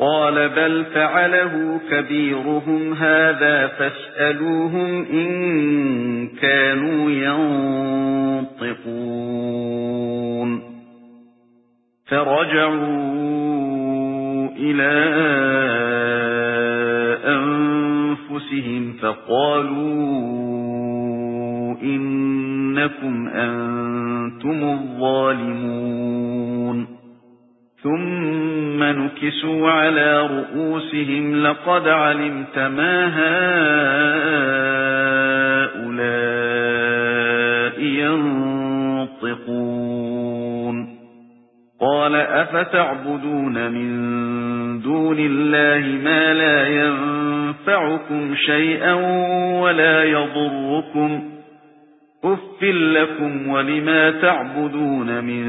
قال بل فعله كبيرهم هذا فاسألوهم إن كانوا ينطقون. فرجعوا إلى أنفسهم فقالوا إنكم أنتم الظالمون. ثُمَّ نُكِسُوا عَلَى رُؤُوسِهِمْ لَقَدْ عَلِمْتَ مَا هَؤُلَاءِ يَنطِقُونَ. قَالَ أَفَتَعْبُدُونَ مِن دُونِ اللَّهِ مَا لَا يَنفَعُكُمْ شَيْئًا وَلَا يَضُرُّكُمْ. أُفٍّ لَّكُمْ وَلِمَا تَعْبُدُونَ مِن